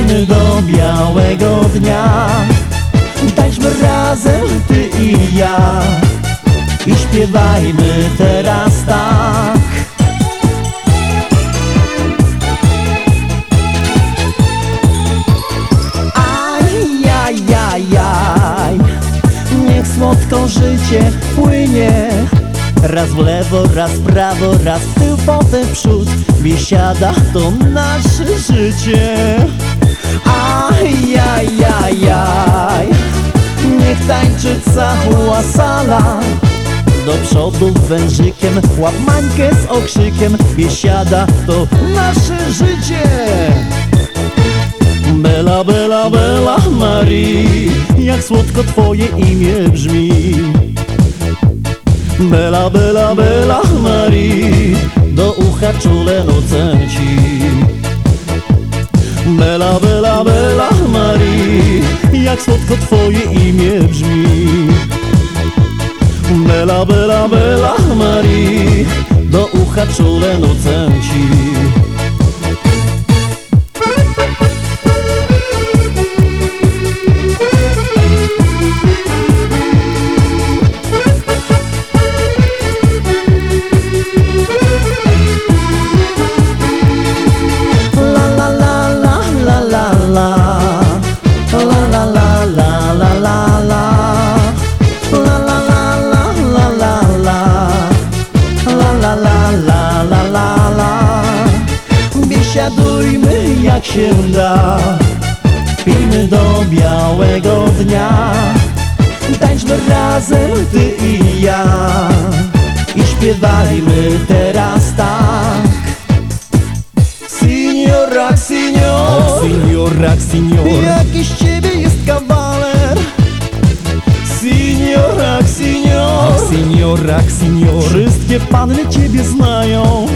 Pijmy do białego dnia. Tańczmy razem ty i ja I śpiewajmy teraz tak. Ajajajaj Niech słodko życie płynie. Raz w lewo, raz w prawo, raz w tył, potem w przód. Biesiada to nasze życie Ajajajaj. Niech tańczy cała sala. Do przodu wężykiem, łap mańkę z okrzykiem Biesiada to nasze życie. Bela, Bela, Bela Marii Jak słodko twoje imię brzmi. Bela, Bela, Bela Marii Do ucha czule nucę ci Bela, Bela, Bela Marii Jak słodko twoje imię brzmi. Bela, Bela, Bela Marii Do ucha czule nucę ci La la la la la. Biesiadujmy jak się da. Pijmy do białego dnia. Tańczmy razem ty i ja. I śpiewajmy teraz tak. Signorak, signor Signorak, signor Jakiś signor Signorak, signor Wszystkie panny ciebie znają.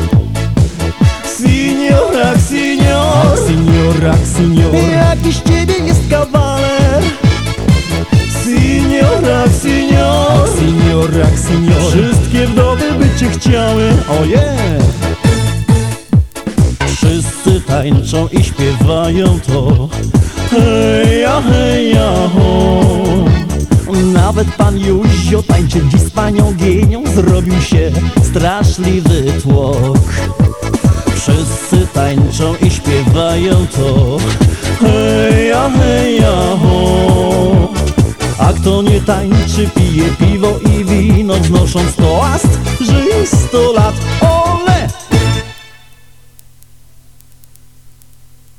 Signorak, signor Signorak, signor Jakiś ciebie jest kawaler. Signorak, signor Signorak, signor Wszystkie wdowy by cię chciały. Oje Wszyscy tańczą i śpiewają to. Heja, heja, ho. Nawet pan Józio tańczy dziś z panią Gienią Zrobił się straszliwy tłok. Wszyscy tańczą i śpiewają to. Heja, heja, ho. A kto nie tańczy, pije piwo i wino Wznosząc toast, żyj sto lat